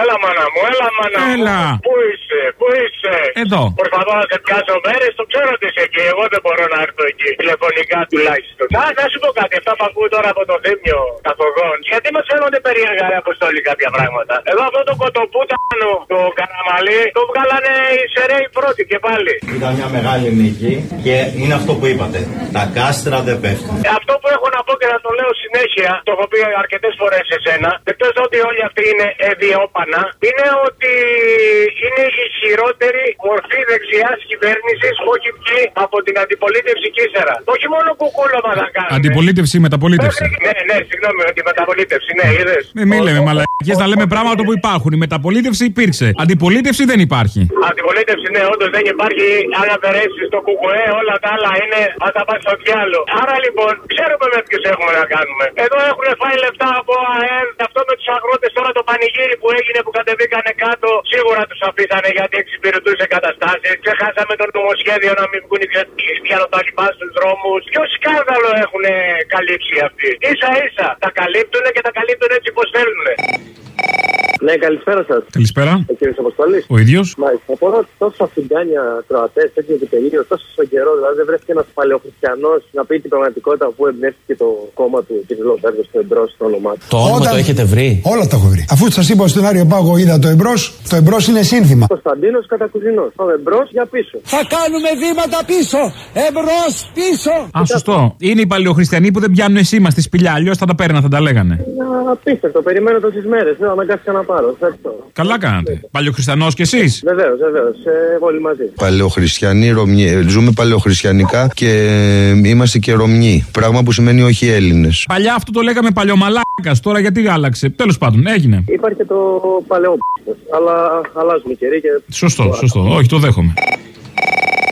Έλα, μάνα μου, έλα, μάνα Έλα. μου. Πού είσαι, πού είσαι; Εδώ. Προσπαθώ να σε πιάσω μέρες, το ξέρω ότι είσαι εκεί. Εγώ δεν μπορώ να έρθω εκεί. Τηλεφωνικά τουλάχιστον. Α, να σου πω κάτι, αυτά που ακούω τώρα από το θύμιο καθοδόν. Γιατί μας φαίνονται περίεργα, ρε Αποστόλη, κάποια πράγματα. Εδώ αυτό το κοτοπούτανο, το καραμαλί, το βγάλανε οι σεραίοι πρώτοι και πάλι. Ήταν μια μεγάλη νίκη και είναι αυτό που είπατε. Τα κάστρα δεν πέφτουν. Ε, Αυτό που έχω να πω και να το λέω συνέχεια, το έχω πει αρκετές φορές σε σένα, εκτός ότι όλοι αυτοί είναι εδιόπανα, είναι ότι είναι η χειρότερη μορφή δεξιάς κυβέρνησης που έχει βγει από την αντιπολίτευση και ύστερα. Όχι μόνο κουκούλωμα θα κάνει. Αντιπολίτευση ή μεταπολίτευση; Ναι, ναι, συγγνώμη, ότι μεταπολίτευση, ναι, είδες. Ε, μην λέμε μαλακίε, να λέμε πράγματα που υπάρχουν. Η μεταπολίτευση υπήρξε. Αντιπολίτευση δεν υπάρχει. Αντιπολίτευση, ναι, όντως δεν υπάρχει. Αν αφαιρέσει το κουκουέ, όλα τα άλλα είναι. Θα τα πάει στο διάλογο. Άρα λοιπόν, ξέρουμε με ποιους έχουμε να κάνουμε. Εδώ έχουν φάει λεφτά από ΑΕΔ. Αυτό με τους αγρότες τώρα το πανηγύρι που έγινε που κατεβήκανε κάτω. Σίγουρα τους αφήσανε γιατί εξυπηρετούσε καταστάσει. Ξεχάσαμε το νομοσχέδιο να μην βγουν οι διανοταλιπά στου δρόμους. Ποιο σκάνδαλο έχουν καλύψει αυτοί; σα ίσα τα καλύπτουν και τα καλύπτουν έτσι πώ θέλουν. Ναι, καλησπέρα σας. Καλησπέρα. Ο κύριο Αποστολής. Ο ίδιος. Μάλιστα. Απορώ ότι τόσο αφιγκάνια Κροατές, τέτοιο επιτελείο, τόσο στον καιρό, δηλαδή δεν βρέθηκε ένας παλαιοχριστιανός να πει την πραγματικότητα που εμπνεύστηκε το κόμμα του κ. Λοβέρδος στο εμπρός στο όνομά του. Το όνομα το έχετε βρει; Όλα τα έχω βρει. Αφού σας είπα στον Άριο Πάγο είδα το εμπρός, το εμπρός είναι σύνθημα. Κωνσταντίνος Κατακουζινό. Το εμπρό για πίσω. Θα κάνουμε βήματα πίσω! Εμπρός πίσω! Α, σωστό. Είναι οι παλαιοχριστιανοί που δεν πιάνουν σήμα στη σπηλιά. Αλλιώς θα τα παίρναν, θα τα λέγανε. Να απίστευτο, περιμένω τόσες μέρες. Ναι, αναγκάστηκα να πάρω. Ευχαριστώ. Καλά κάνατε. Παλαιοχριστιανός κι εσείς; Βεβαίως, βεβαίως. Ε, όλοι μαζί. Παλαιοχριστιανοί, Ρωμιοί. Ζούμε παλαιοχριστιανικά και είμαστε και Ρωμιοί. Πράγμα που σημαίνει όχι Έλληνες. Παλιά αυτό το λέγαμε παλιομαλάκα. Τώρα γιατί άλλαξε. Τέλος πάντων, έγινε. Υπάρχει και το παλαιό αλλά αλλάζουν οι καιροί και. Σωστό, σωστός. Όχι, το δέχομαι.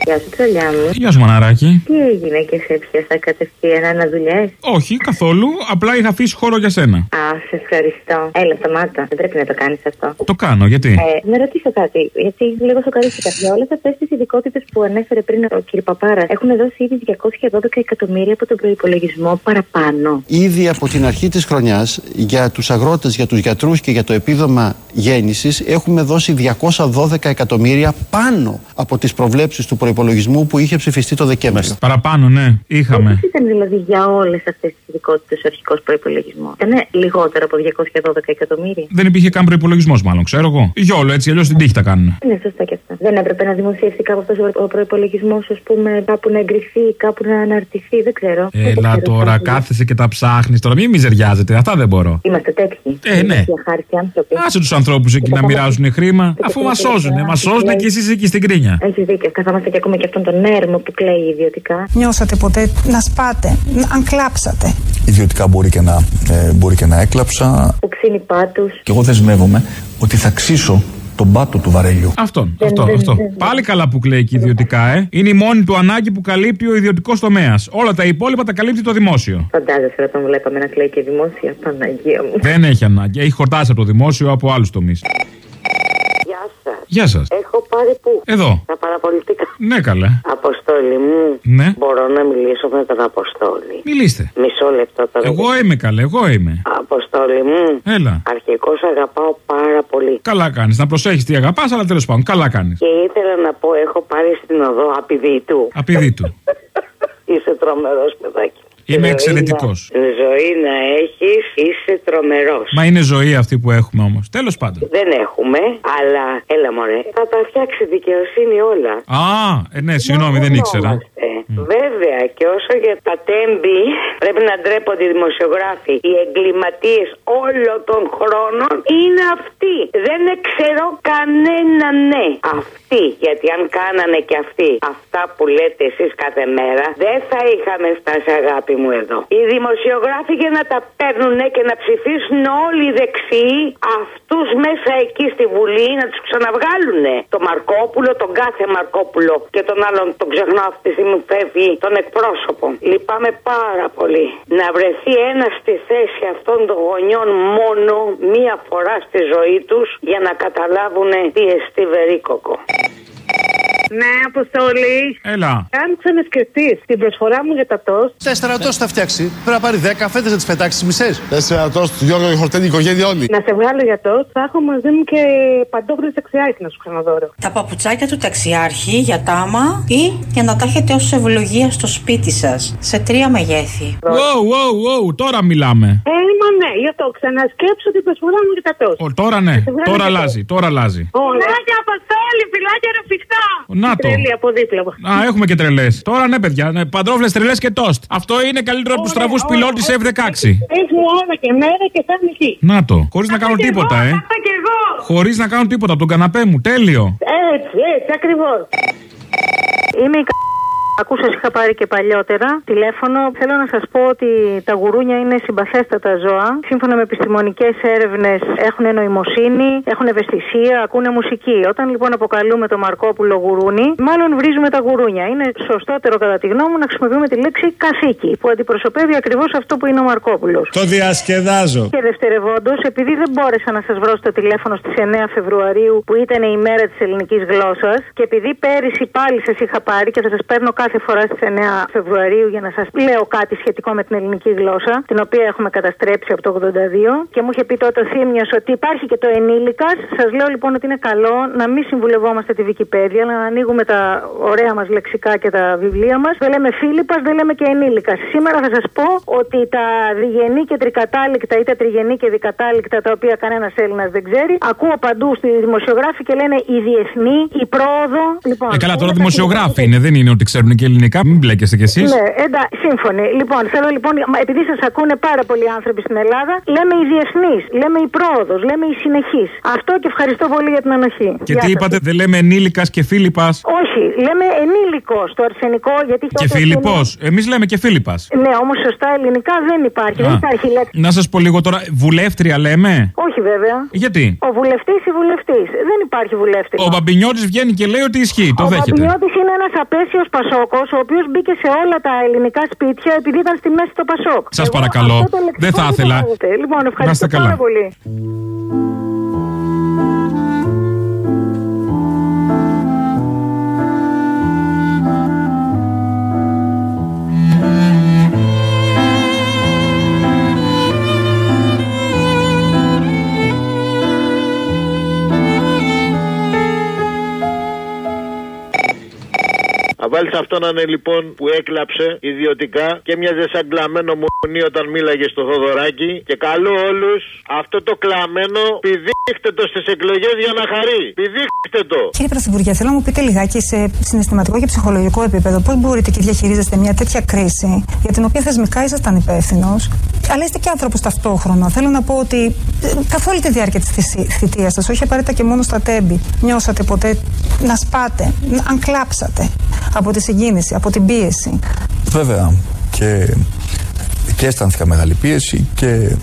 Γεια σου, τρελιά μου. Γεια σου, μαναράκι. Τι έγινε και σε πιάσα κατευθείαν αναδουλειέ. Όχι, καθόλου. Απλά είχα αφήσει χώρο για σένα. Α, σε ευχαριστώ. Έλα, σταμάτα. Δεν πρέπει να το κάνεις αυτό. Το κάνω, γιατί; Ε, να ρωτήσω κάτι, γιατί λίγο σοκαρίστηκα. Για όλες αυτές τις ειδικότητες που ανέφερε πριν ο κ. Παπάρα, έχουν δώσει ήδη 212 εκατομμύρια από τον προπολογισμό παραπάνω. Ήδη από την αρχή της χρονιάς για τους αγρότες, για τους γιατρούς και για το επίδομα γέννησης έχουμε δώσει 212 εκατομμύρια πάνω από τις προβλέψεις του προϋπολογισμού που είχε ψηφιστεί το Δεκέμβριο. Παραπάνω, ναι, είχαμε. Πώ ήταν δηλαδή για όλες αυτές τις ειδικότητες ο αρχικός προπολογισμό. Ήταν λιγότερο από 212 εκατομμύρια. Δεν υπήρχε καν προπολογισμό, μάλλον, ξέρω εγώ. Για όλο έτσι, αλλιώς την τύχη τα κάνουν. Είναι σωστά και αυτά. Δεν έπρεπε να δημοσιευθεί κάπου αυτός ο προπολογισμό, ας πούμε, κάπου να εγκριθεί, κάπου να αναρτηθεί, δεν ξέρω. Δεν Έλα ξέρω τώρα, κάτι. κάθεσαι και τα ψάχνεις. Τώρα μην μιζεριάζετε, αυτά δεν μπορώ. Είμαστε τέτοιοι. Ε, ναι. Για χάρη άνθρωποι. Άσε τους ανθρώπους εκεί να μοιράζουν χρήμα, αφού μας σώζουν. Μας σώζουν και εσείς εκεί στην κρίνια. Έχεις δίκιο. Καθόμαστε και ακούμε και αυτόν τον έρμο που κλαίει ιδιωτικά. Νιώσατε ποτέ να σπάτε, να- αν κλάψατε; Ιδιωτικά μπορεί και να, ε, μπορεί και να έκλαψα. Που ξύνει πάτους. Και εγώ δεσμεύομαι ότι θα ξύσω τον πάτο του βαρέλιου. Αυτόν, Δεν- αυτό, δεν- αυτό. δεν- Πάλι καλά που κλαίει και ιδιωτικά, ε. Είναι η μόνη του ανάγκη που καλύπτει ο ιδιωτικός τομέας. Όλα τα υπόλοιπα τα καλύπτει το δημόσιο. Φαντάζεσαι να τον βλέπαμε να κλαίει και δημόσια. Παναγία μου. Δεν έχει ανάγκη. Έχει χορτάσει από το δημόσιο από άλλους τομείς. Γεια σας. Γεια σα. Έχω πάρει πού. Εδώ. Τα παραπολιτικά. Ναι, καλέ. Αποστόλη μου. Ναι. Μπορώ να μιλήσω με τον Αποστόλη. Μιλήστε. Μισό λεπτό τώρα. Εγώ είμαι καλέ, εγώ είμαι. Αποστόλη μου. Έλα. Αρχικώς αγαπάω πάρα πολύ. Καλά κάνεις. Να προσέχεις τι αγαπάς, αλλά τέλος πάντων, καλά κάνεις. Και ήθελα να πω, έχω πάρει στην οδό απειδήτου. Απειδή του. Είσαι τρομερός παιδάκι. Είμαι Ζωή εξαιρετικός. να- Ζωή να έχεις, είσαι τρομερός. Μα είναι ζωή αυτή που έχουμε όμως. Τέλος πάντων. Δεν έχουμε, αλλά έλα μωρέ, θα τα φτιάξει η δικαιοσύνη όλα. Α, ε, ναι, συγγνώμη, δεν ήξερα. Ε, Βέβαια, και όσο για τα τέμπη, πρέπει να ντρέπονται οι δημοσιογράφοι. Οι εγκληματίες όλων των χρόνων είναι αυτοί. Δεν ξέρω κανένα ναι. Αυτοί. Γιατί αν κάνανε και αυτοί αυτά που λέτε εσείς κάθε μέρα, δεν θα είχαμε φτάσει αγάπη μου εδώ. Οι δημοσιογράφοι για να τα παίρνουν και να ψηφίσουν όλοι οι δεξιοί αυτούς μέσα εκεί στη Βουλή να τους ξαναβγάλουν. Το Μαρκόπουλο, τον κάθε Μαρκόπουλο και τον άλλον τον ξεχνάω αυτή τη στιγμή που φεύγει, τον εκπρόσωπο. Λυπάμαι πάρα πολύ. Να βρεθεί ένας στη θέση αυτών των γονιών μόνο μία φορά στη ζωή τους για να καταλάβουν τι εστί βερίκοκο. Ναι, Αποστολή. Έλα. Αν ξανασκεφτεί την προσφορά μου για τα τόστ. Τέσσερα τόστ θα φτιάξει. Πρέπει να πάρει δέκα φέτε να τις πετάξεις τι μισές. Τέσσερα τόστ, Γιώργο, η χορτένη οικογένεια όλοι. Να σε βγάλω για τόστ, θα έχω μαζί μου και παντόφλε ταξιάρχη να σου ξαναδώρω. Τα παπουτσάκια του ταξιάρχη για τάμα ή για να τα έχετε ως ευλογία στο σπίτι σας. Σε τρία μεγέθη. Wow, wow, wow, τώρα μιλάμε. Ε, μα ναι, γι' αυτό ξανασκέψω την προσφορά μου για τα τόστ. Ο, τώρα ναι, τώρα αλλάζει, τώρα αλλάζει. Φιλάκια, Αποστόλη, φιλάκια ρεφιχτά. Να το. Τρελή από δίπλα μου. Α, έχουμε και τρελές. Τώρα ναι, παιδιά. Ναι, Παντρόφλες τρελές και τόστ. Αυτό είναι καλύτερο από τους στραβού πιλότε F16. Έχει ώρα και μέρα και σαν νυχή. Να το. Χωρίς να κάνω τίποτα, ε. Θα και εγώ. Χωρίς να κάνω τίποτα από τον καναπέ μου. Τέλειο. Έτσι, έτσι, ακριβώς. Είμαι η κα... Ακούσα, είχα πάρει και παλιότερα τηλέφωνο. Θέλω να σας πω ότι τα γουρούνια είναι συμπαθέστατα ζώα. Σύμφωνα με επιστημονικές έρευνες, έχουν νοημοσύνη, έχουν ευαισθησία, ακούνε μουσική. Όταν λοιπόν αποκαλούμε το Μαρκόπουλο γουρούνι, μάλλον βρίζουμε τα γουρούνια. Είναι σωστότερο, κατά τη γνώμη μου, να χρησιμοποιούμε τη λέξη καθήκη, που αντιπροσωπεύει ακριβώς αυτό που είναι ο Μαρκόπουλος. Το διασκεδάζω. Και δευτερευόντως, επειδή δεν μπόρεσα να σας βρω στο τηλέφωνο στις 9 Φεβρουαρίου, που ήταν η μέρα της ελληνικής γλώσσας, και επειδή πέρυσι πάλι σας είχα πάρει και θα σας παίρνω κάθε φορά στις 9 Φεβρουαρίου για να σας λέω κάτι σχετικό με την ελληνική γλώσσα, την οποία έχουμε καταστρέψει από το 82, και μου είχε πει τότε ο Θήμιος ότι υπάρχει και το ενήλικας. Σας λέω λοιπόν ότι είναι καλό να μην συμβουλευόμαστε τη Wikipedia, αλλά να ανοίγουμε τα ωραία μας λεξικά και τα βιβλία μας. Δεν λέμε Φίλιππας, δεν λέμε και ενήλικας. Σήμερα θα σας πω ότι τα διγενή και τρικατάληκτα ή τα τριγενή και δικατάληκτα, τα οποία κανένας Έλληνας δεν ξέρει, ακούω παντού στη δημοσιογράφη και λένε η διεθνή, η πρόοδο. Λοιπόν, Ε, καλά, τώρα όλα τα δημοσιογράφοι είναι, δεν είναι ότι ξέρουν και ελληνικά. Μην μπλέκεστε κι εσείς. ναι, εντάξει, σύμφωνοι. Λοιπόν, θέλω λοιπόν, μα, επειδή σας ακούνε πάρα πολλοί άνθρωποι στην Ελλάδα, λέμε η διεθνή, λέμε η πρόοδος, λέμε η συνεχή. Αυτό και ευχαριστώ πολύ για την ανοχή. Και Γεια τι σας. είπατε, δεν λέμε ενήλικας και Φίλιππας. Όχι, λέμε ενήλικος το αρσενικό, γιατί Και τότε Φίλιππος. είναι- Εμείς λέμε και Φίλιππας. Ναι, όμως σωστά ελληνικά δεν υπάρχει. Δεν Α. υπάρχει λέξη. Να σας πω λίγο τώρα, βουλεύτρια λέμε; Όχι βέβαια. Γιατί; Ο βουλευτής ή βουλευτής. Δεν υπάρχει βουλεύτη. Ο Μπαμπινιώτης βγαίνει και λέει ότι ισχύει. Το ο δέχεται. Παπινιώτης είναι ένας απέσιος Πασόκος, ο οποίος μπήκε σε όλα τα ελληνικά σπίτια επειδή ήταν στη μέση το Πασόκ. Σας Εγώ παρακαλώ. αυτό το λεξικό Δεν θα το ήθελα. βάζετε. Λοιπόν, Να ευχαριστώ είστε καλά. πάρα πολύ. Θα βάλει αυτό να είναι λοιπόν που έκλαψε ιδιωτικά και μοιάζε σαν κλαμμένο μουνί όταν μίλαγε στο Θοδωράκι. Και καλώ όλους αυτό το κλαμμένο πηδήχτε το στις εκλογές για να χαρεί. Πηδήχτε το. Κύριε Πρωθυπουργέ, θέλω να μου πείτε λιγάκι σε συναισθηματικό και ψυχολογικό επίπεδο πώς μπορείτε και διαχειρίζεστε μια τέτοια κρίση για την οποία θεσμικά ήσασταν υπεύθυνος, αλλά είστε και άνθρωπος ταυτόχρονα. Θέλω να πω ότι ε, καθ' όλη τη διάρκεια της θητείας σας, όχι απαραίτητα και μόνο στα τέμπη, νιώσατε ποτέ να σπάτε, να- αν κλάψατε από τη συγκίνηση, από την πίεση. Βέβαια και, και αισθάνθηκα μεγάλη πίεση και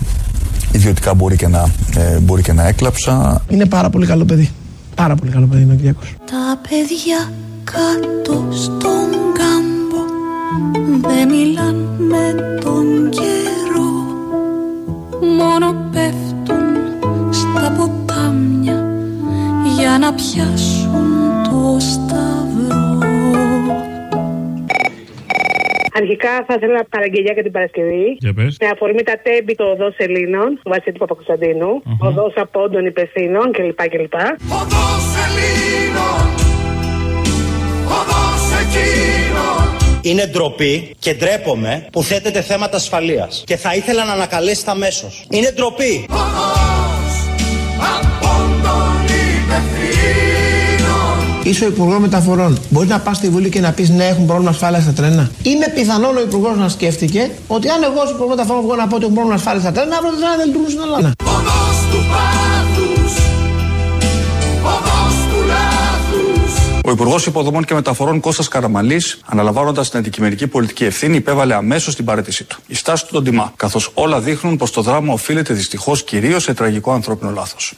ιδιωτικά μπορεί και, να, ε, μπορεί και να έκλαψα. Είναι πάρα πολύ καλό παιδί. Πάρα πολύ καλό παιδί είναι ο Κυριάκος. Τα παιδιά κάτω στον κάμπο δεν μιλάν με τον καιρό μόνο πέφτουν στα ποτάμια για να πιάσουν το σταυρό Αρχικά θα ήθελα παραγγελιά για την Παρασκευή. Για πες. Με αφορμή τα τέμπη το οδό Ελλήνων, του Βασίλη Παπακοσταντίνου, οδός απόντων υπευθύνων κλπ. κλπ. Οδός Ελλήνων, οδός εκείνων Είναι ντροπή και ντρέπομαι που θέτετε θέματα ασφαλείας. Και θα ήθελα να ανακαλέσετε αμέσω. Είναι ντροπή. Οδός Είσαι ο Υπουργός Μεταφορών. Μπορεί να πας στη Βουλή και να πεις ναι, έχουν πρόβλημα ασφάλεια στα τρένα. Είναι πιθανόν ο Υπουργός να σκέφτηκε ότι αν εγώ ως Υπουργός Μεταφορών βγω να πω ότι έχουν πρόβλημα ασφάλεια στα τρένα, αύριο τα τρένα δεν λειτουργούν στην Ελλάδα. Οδός του πάθους, οδός του λάθους Ο Υπουργός Υποδομών και Μεταφορών Κώστας Καραμαλής, αναλαμβάνοντας την αντικειμενική πολιτική ευθύνη, υπέβαλε αμέσως την παρέτησή του. Η στάση του τον τιμά, καθώς όλα δείχνουν πως το δράμα οφείλεται δυστυχώς κυρίως σε τραγικό ανθρώπινο λάθος.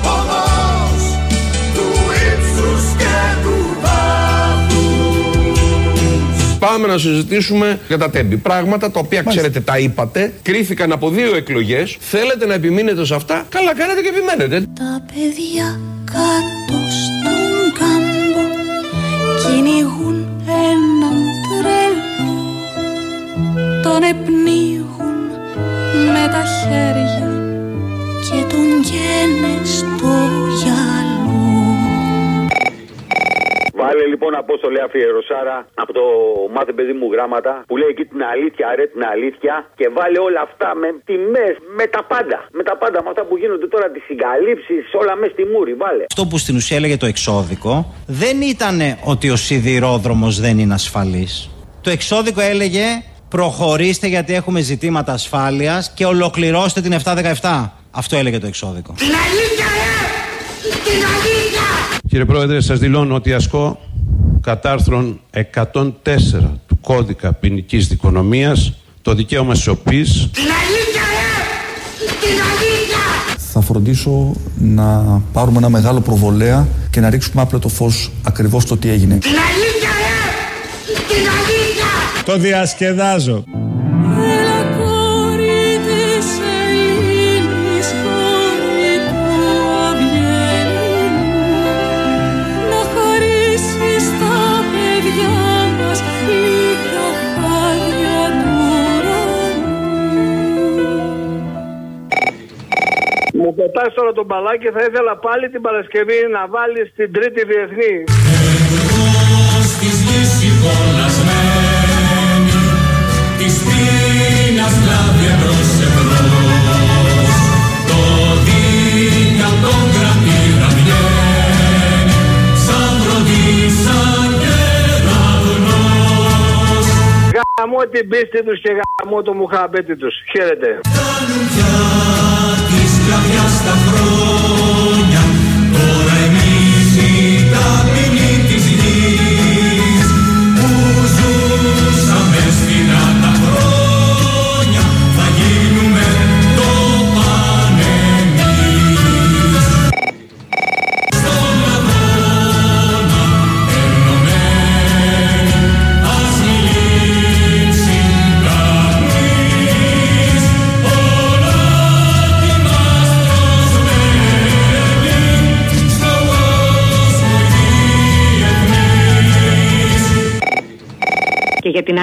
Πάμε να συζητήσουμε για τα τέμπη. Πράγματα τα οποία ξέρετε, τα είπατε, κρίθηκαν από δύο εκλογές. Θέλετε να επιμείνετε σε αυτά; Καλά, κάνετε και επιμένετε. Τα παιδιά κάτω στον κάμπο Κυνηγούν έναν τρελό Τον επνίγουν με τα χέρια Και τον γένε στο γυαλό Βάλε λοιπόν απόστολε αφιερωσάρα από το μάθε παιδί μου γράμματα που λέει εκεί την αλήθεια, ρε την αλήθεια και βάλε όλα αυτά με τιμές, με τα πάντα. Με τα πάντα, με αυτά που γίνονται τώρα, τις συγκαλύψεις, όλα μέσα στη μούρη. Βάλε. Αυτό που στην ουσία έλεγε το εξώδικο δεν ήταν ότι ο σιδηρόδρομος δεν είναι ασφαλής. Το εξώδικο έλεγε προχωρήστε γιατί έχουμε ζητήματα ασφάλειας και ολοκληρώστε την 717. Αυτό έλεγε το εξώδικο. Την αλήθεια, ρε! Την αλήθεια! Κύριε Πρόεδρε, σας δηλώνω ότι ασκώ κατά άρθρων 104 του κώδικα ποινικής δικονομίας το δικαίωμα σιωπής Την αλήθεια, ρε! Την αλήθεια! Θα φροντίσω να πάρουμε ένα μεγάλο προβολέα και να ρίξουμε άπλο το φως ακριβώς στο τι έγινε. Την αλήθεια, ρε! Την αλήθεια! Το διασκεδάζω. Μου πετάς τώρα τον μπαλάκι, θα ήθελα πάλι την Παρασκευή να βάλεις την τρίτη διεθνή. Της γης υπολασμένη, της πείνας λάβει εμπρός εμπρός. Το δίκαιο τον κρατήρα βγαίνει, σαν βροντί, σαν κεραυνός. Γαμώ την πίστη τους και γαμώ το μουχαμπέτι τους. Χαίρετε. Τη σκλαβιά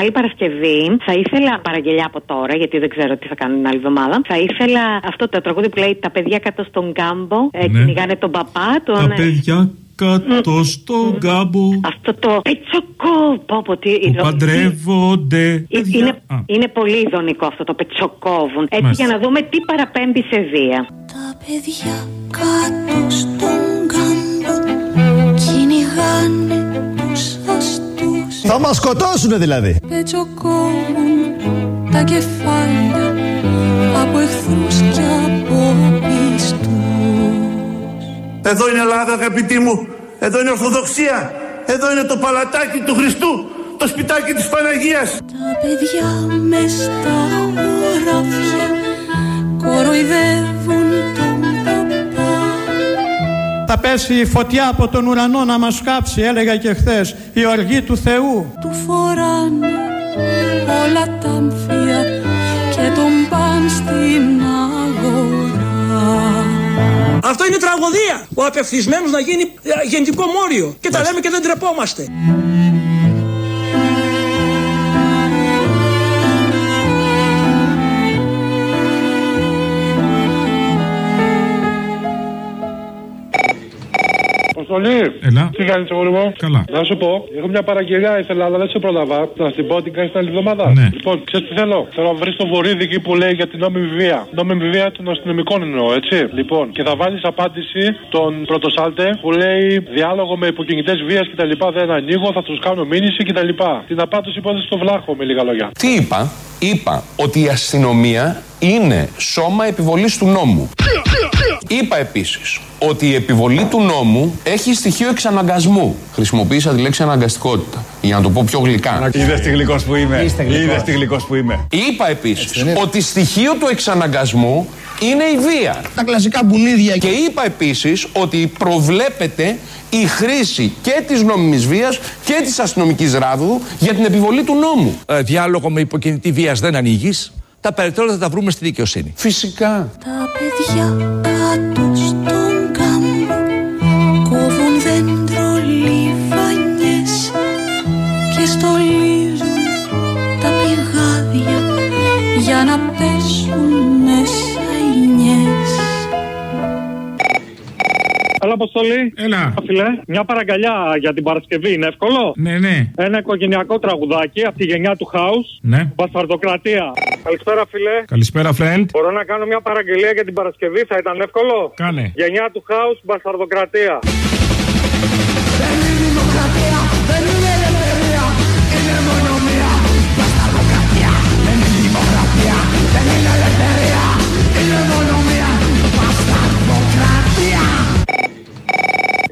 άλλη Παρασκευή θα ήθελα παραγγελιά από τώρα, γιατί δεν ξέρω τι θα κάνω την άλλη εβδομάδα. Θα ήθελα αυτό το τραγούδι που λέει Τα παιδιά κάτω στον κάμπο. Ε, Ναι. Κυνηγάνε τον παπά. Τον, Τα παιδιά κάτω στον κάμπο Αυτό το πετσοκό. Πω, πω, τι που ειδο- παντρεύονται. Ε, Είναι, είναι πολύ ειδονικό αυτό το πετσοκόβουν. Έτσι Μάλιστα. για να δούμε τι παραπέμπει σε βία. Τα παιδιά κάτω στον κάμπο κυνηγάνε τους αστούς Θα μας σκοτώσουνε δηλαδή. Πετσοκόβουν τα κεφάλια από εχθρούς και από πιστούς Εδώ είναι Ελλάδα αγαπητοί μου. Εδώ είναι Ορθοδοξία. Εδώ είναι το παλατάκι του Χριστού. Το σπιτάκι της Παναγίας. Τα παιδιά μες στα χωράφια κοροϊδεύουν τον παπά Θα πέσει η φωτιά από τον ουρανό να μας κάψει, έλεγα και χθες, η οργή του Θεού. Του φοράνε όλα τα αμφία και τον παν στην αγορά Αυτό είναι τραγωδία. Ο απευθυσμένος να γίνει ε, γεννητικό μόριο. Και τα λέμε και δεν τρεπόμαστε. Αποστολή. Έλα. Τι κάνεις, αγόρι μου; Καλά. Να σου πω, έχω μια παραγγελιά ήθελα, αλλά δεν σε πρόλαβα. Να στην πω την κάνεις την άλλη εβδομάδα. Ναι. Λοιπόν, ξέρεις τι θέλω; Θέλω να βρεις το βορίδι εκεί που λέει για την νόμιμη βία. Νόμιμη βία των αστυνομικών εννοώ, έτσι. Λοιπόν, και θα βάλεις απάντηση τον πρωτοσάλτε που λέει διάλογο με υποκινητές βίας κτλ. Δεν ανοίγω, θα τους κάνω μήνυση κτλ. Την απάντηση υπόθεση στο βλάχο με λίγα λόγια. Τι είπα, είπα ότι η αστυνομία είναι σώμα επιβολής του νόμου. Είπα επίσης ότι η επιβολή του νόμου έχει στοιχείο εξαναγκασμού. Χρησιμοποίησα τη λέξη αναγκαστικότητα, για να το πω πιο γλυκά. Είδες τι γλυκός που είμαι. Είστε γλυκός. Είδες τι γλυκός που είμαι. Είπα επίσης ότι στοιχείο του εξαναγκασμού είναι η βία. Τα κλασικά μπουνίδια. Και είπα επίσης ότι προβλέπεται η χρήση και της νόμιμης βίας και της αστυνομικής ράδου για την επιβολή του νόμου. Ε, διάλογο με υποκινητή βίας δεν ανοίγεις. Τα περαιτέρω θα τα βρούμε στη δικαιοσύνη. Φυσικά. Τα παιδιά κάτω στον Έλα, Αποστολή. Έλα. Φίλε, μια παραγκαλιά για την Παρασκευή είναι εύκολο; Ναι, ναι. Ένα οικογενειακό τραγουδάκι από τη γενιά του Χάου. Ναι. Μπασταρδοκρατία. Καλησπέρα, φίλε. Καλησπέρα, φρέντ. Μπορώ να κάνω μια παραγγελία για την Παρασκευή, θα ήταν εύκολο; Κάνε. Γενιά του Χάου, Μπασταρδοκρατία.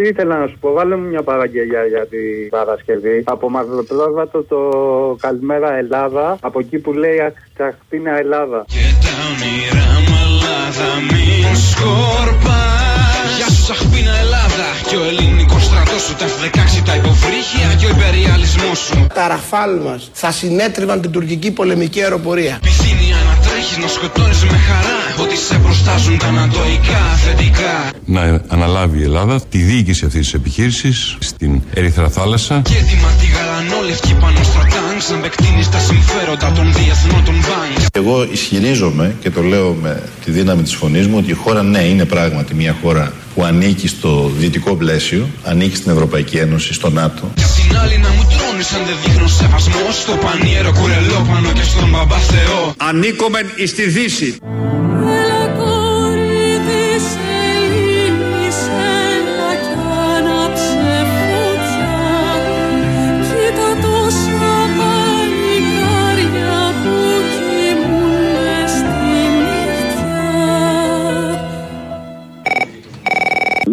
Τι ήθελα να σου πω, βάλε μου μια παραγγελιά για την Παρασκευή. Από Μαυροπρόβατο το Καλημέρα Ελλάδα, από εκεί που λέει Αχτίνα Ελλάδα. Τα όνειρά μου Ελλάδα μην σκορπάς Γεια σου Σαχπίνα Ελλάδα Και ο ελληνικός στρατός σου Τα F-16 τα υποβρύχια Και ο υπεριαλισμός σου Τα ραφάλ μας θα συνέτριβαν την τουρκική πολεμική αεροπορία. Επιθυμία να τρέχεις να σκοτώνεις με χαρά Ότι σε προστάζουν τα ανατοϊκά αφεντικά να αναλάβει η Ελλάδα τη διοίκηση αυτής της επιχείρησης στην Ερυθρά Θάλασσα. Και έτοιμα τη γαλανόλευκη πάνω στα τάγκς Να επεκτείνεις τα συμφέροντα των διεθνών των μπάνκς Εγώ ισχυρίζομαι και το λέω με τη δύναμη της φωνής μου ότι η χώρα ναι είναι πράγματι μια χώρα που ανήκει στο δυτικό πλαίσιο, ανήκει στην Ευρωπαϊκή Ένωση, στο ΝΑΤΟ. Κι απ' την άλλη να μου τρώνεις αν δεν δείχνω σεβασμό Στο πανιέρο κουρελόπανο και στον μπαμπά Θεό Ανήκομεν εις τη Δύση.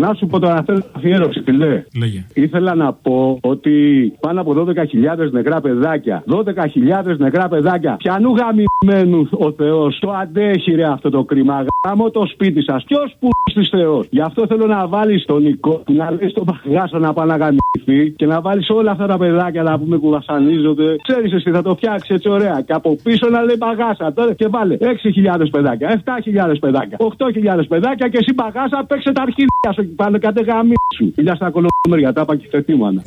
Να σου πω τώρα, θέλω αφιέρωση, φιλέ. Λέγε. Ήθελα να πω ότι πάνω από 12.000 νεκρά παιδάκια. 12.000 νεκρά παιδάκια. Πιανού γαμημένους ο Θεός. Το αντέχει ρε αυτό το κρίμα. Γάμο το σπίτι σας. Ποιος που της Θεός. Γι' αυτό θέλω να βάλεις τον Νικό, να λέει στον παγάσο να πάει να γαμηθεί και να βάλεις όλα αυτά τα παιδάκια να πούμε που βασανίζονται. Ξέρεις εσύ, θα το φτιάξει έτσι ωραία. Και από πίσω να λέει παγάσα. Τώρα και βάλε 6.000 παιδάκια, 7.000 παιδάκια, 8.000 παιδάκια και εσύ παγάσα παίξε τα αρχίδια σου εκεί πάνω κατέ γαμί σου. Φιλιά στα κολομέρια, τα είπα και θετήμανα.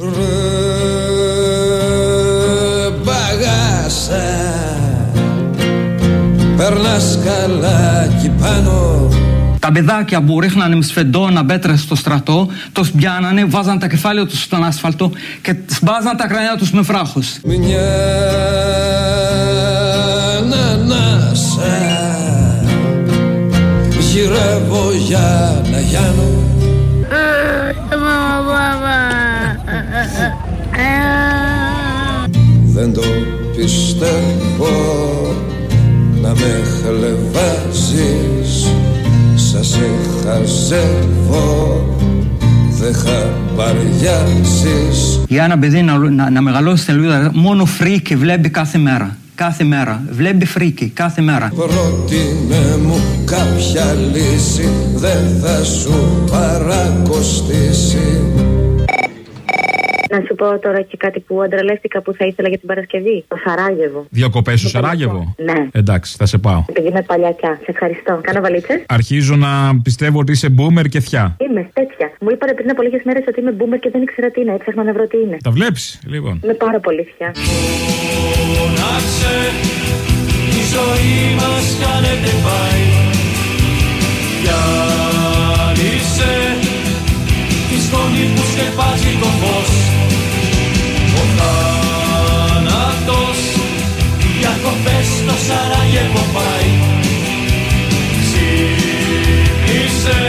Μπαγάσα Περνάς καλά εκεί πάνω Τα παιδάκια που ρίχνανε με σφεντόνα μπέτρες στο στρατό, το πιάνανε, βάζαν τα κεφάλια τους στον άσφαλτο και σπάζαν τα κρανιά τους με βράχου. Μια ανανάσα Γυρεύω για να γιάνω Δεν το πιστεύω να με χλεβάζεις Σας σε χαζεύω Δεν χαμπαριάζεις Για ένα παιδί να, να, να μεγαλώσεις στην Ελβίδα, μόνο φρίκι βλέπει κάθε μέρα. Κάθε μέρα. Βλέπει φρίκι κάθε μέρα. Πρότεινε μου κάποια λύση Δεν θα σου παρακοστήσει Να σου πω τώρα και κάτι που αντρελέστηκα που θα ήθελα για την Παρασκευή. Το Σαράγεβο. Διακοπές στο Σαράγεβο; Ναι. Εντάξει, θα σε πάω. Επειδή είμαι παλιακιά. Σε ευχαριστώ. Κάνω βαλίτσες. Αρχίζω να πιστεύω ότι είσαι boomer και θιά. Είμαι τέτοια. Μου είπατε πριν από λίγες μέρες ότι είμαι boomer και δεν ήξερα τι είναι. Έψαχνα να βρω τι είναι. Τα βλέπεις, λοιπόν. Είμαι πάρα πολύ θιά. Φώναξε, η ζωή μας κάνετε πάει Πιάνησε τη σκόνη που σκεπάζει το φως διακοπές στο Σαράγεβο πάει. Ξύπνησε.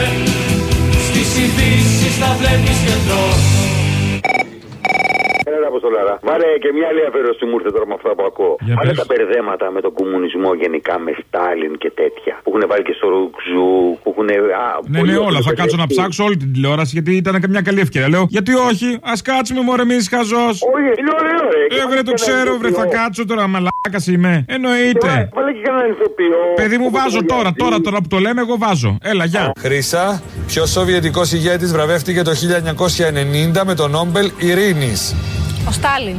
Στις ειδήσεις να βλέπεις και τρως. Έλα, Αποστολάρα. Βάλε και μια άλλη αφαίρεση μου ήρθε τώρα με αυτά που ακούω. Για Βάλε πες. τα μπερδέματα με τον κομμουνισμό γενικά, με Στάλιν και τέτοια. Που έχουν βάλει και στο Ρουξού, που έχουν. Α, Ναι, πολύ ναι, όλα. Θα ωραίο κάτσω να παιδί. ψάξω όλη την τηλεόραση γιατί ήταν και μια καλή ευκαιρία. Λέω, γιατί όχι, ας κάτσουμε μωρέ, εμείς χαζός. Όχι, είναι ωραίο, ρε. Και Ε, βάλε βρε, το και ένα ξέρω, βρε, θα ηθοποιό. κάτσω τώρα, μαλάκας είμαι. Εννοείται. Βάλε και κανέναν ηθοποιό. Παιδί μου, Όπως βάζω ο τώρα, Γιάννης. τώρα, τώρα που το λέμε, εγώ βάζω. Έλα, γεια. Χρήσα, ποιος Σοβιετικός ηγέτης βραβεύτηκε το 1990 με τον Νόμπελ Ειρήνης. Ο Στάλιν.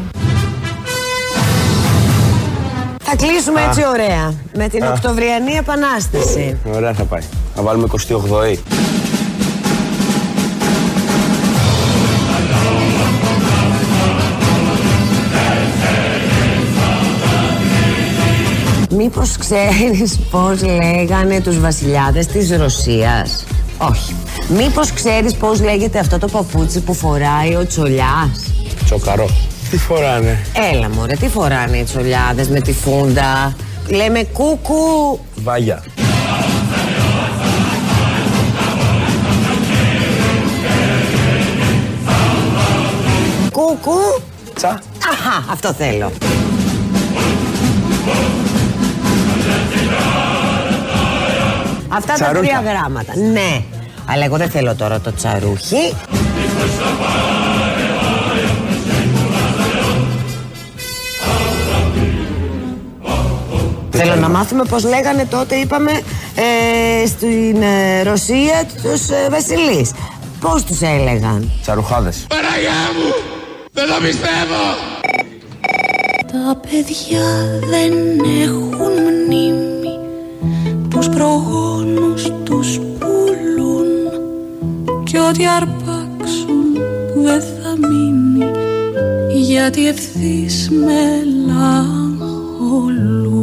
Θα κλείσουμε Α. έτσι ωραία. Με την Α. Οκτωβριανή Επανάσταση. Ωραία θα πάει. Να βάλουμε 28η. Μήπως ξέρεις πώς λέγανε τους βασιλιάδες της Ρωσίας; Όχι. Μήπως ξέρεις πώς λέγεται αυτό το παπούτσι που φοράει ο τσολιάς; Τσοκαρό. Τι φοράνε; Έλα μωρέ, τι φοράνε οι τσολιάδες με τη φούντα; Λέμε κούκου. Βάγια. Κούκου. Τσα. Αχα, αυτό θέλω. Αυτά τα Τσαρούχια. τρία γράμματα. Ναι. Αλλά εγώ δεν θέλω τώρα το τσαρούχι. Θέλω να μάθουμε πώς λέγανε τότε, είπαμε, ε, στην ε, Ρωσία τους ε, βασιλείς. Πώς τους έλεγαν; Τσαρουχάδες. Παναγιά μου! Δεν το πιστεύω! Τα παιδιά δεν έχουν μνήμη Τους προγόνους τους πουλούν Κι ό,τι αρπάξουν δεν θα μείνει Γιατί ευθύς μελαγχολούν